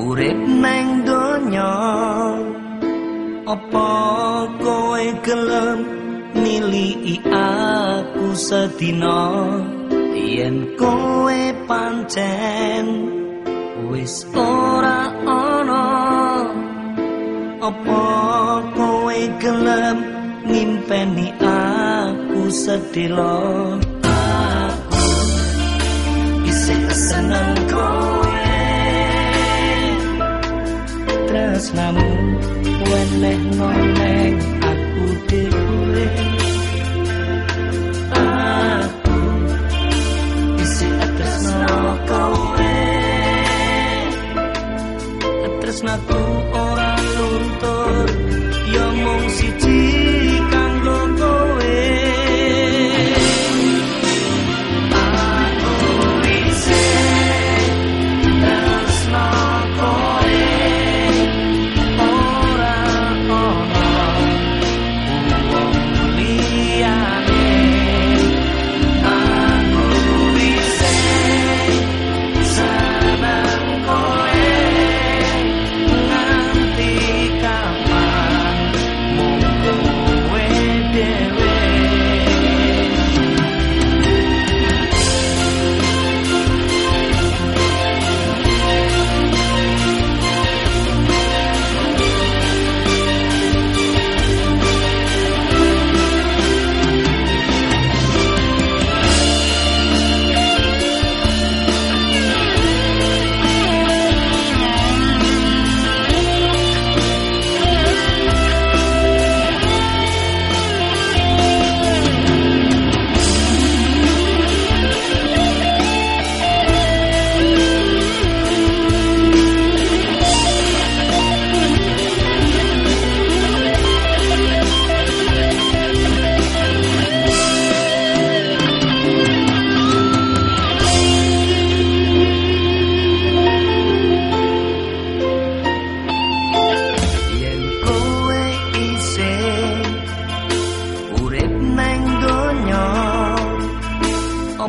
urip nang donya. Apa koe gelem miliki aku sedina? Yen kowe pancen wis ora ana. Apa kowe gelem ngimpeni aku sedelo aku isih seneng kok. Tresnamu weneh noneng aku dhewe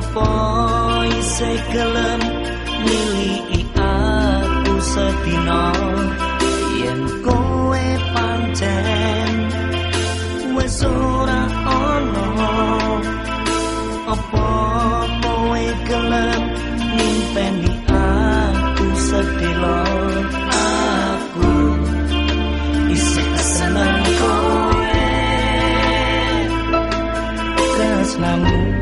Opoi sekelem milih aku setino. Yen kowe pancen wis ora ono. Apa kowe gelem nimpeni aku sedelo aku isih seneng kowe. Tresnamu